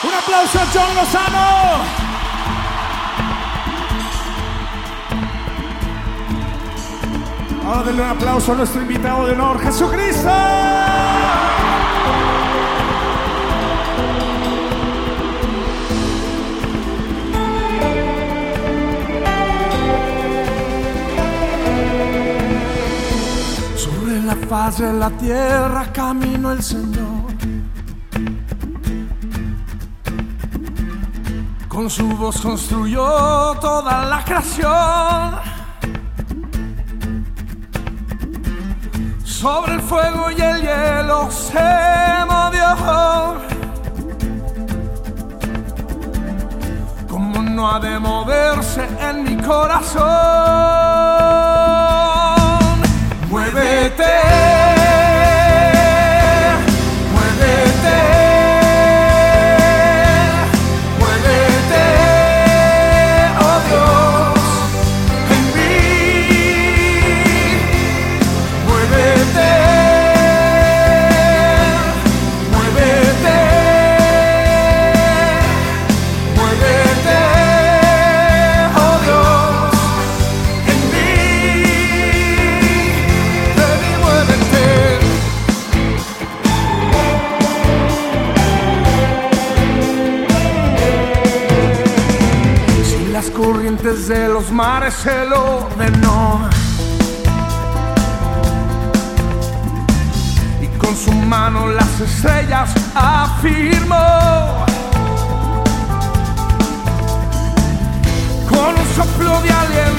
Un aplauso a John Lozano. Ahora denle un aplauso a nuestro invitado de honor, Jesucristo. Sobre la faz de la tierra camino el Señor. Con su voz construyó toda la creación. Sobre el fuego y el hielo se movió. Como no ha de moverse en mi corazón. desde los mares se lo ordenó. Y con su mano las estrellas afirmó. Con un soplo de aliento